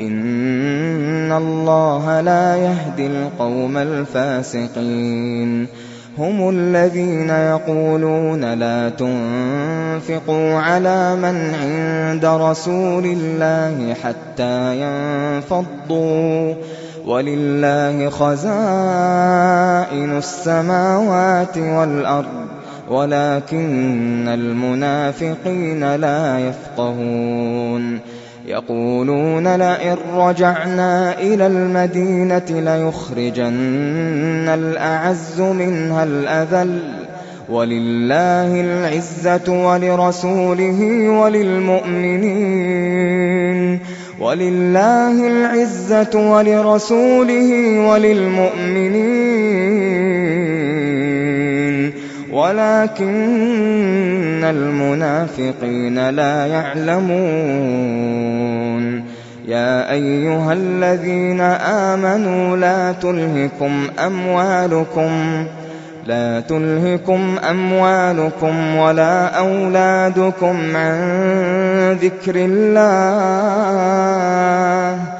إِنَّ اللَّهَ لَا يَهْدِي الْقَوْمَ الْفَاسِقِينَ هُمُ الَّذِينَ يَقُولُونَ لَا تُنفِقُوا عَلَىٰ مَنْ عِندَ رَسُولِ اللَّهِ حَتَّىٰ يَنفَضُّوا ۗ وَلِلَّهِ خَزَائِنُ السَّمَاوَاتِ وَالْأَرْضِ وَلَٰكِنَّ الْمُنَافِقِينَ لَا يَفْقَهُونَ يَقُولُونَ لَئِن رَّجَعْنَا إِلَى الْمَدِينَةِ لَيُخْرِجَنَّ الْأَعَزُّ مِنْهَا الْأَذَلَّ ۚ وَلِلَّهِ الْعِزَّةُ وَلِرَسُولِهِ وَلِلْمُؤْمِنِينَ وَلِلَّهِ الْعِزَّةُ وَلِرَسُولِهِ وَلِلْمُؤْمِنِينَ وَلَٰكِنَّ الْمُنَافِقِينَ لَا يَعْلَمُونَ. يَا أَيُّهَا الَّذِينَ آمَنُوا لَا تُلْهِكُمْ أَمْوَالُكُمْ وَلَا أَوْلَادُكُمْ عَن ذِكْرِ اللَّهِ ۚ.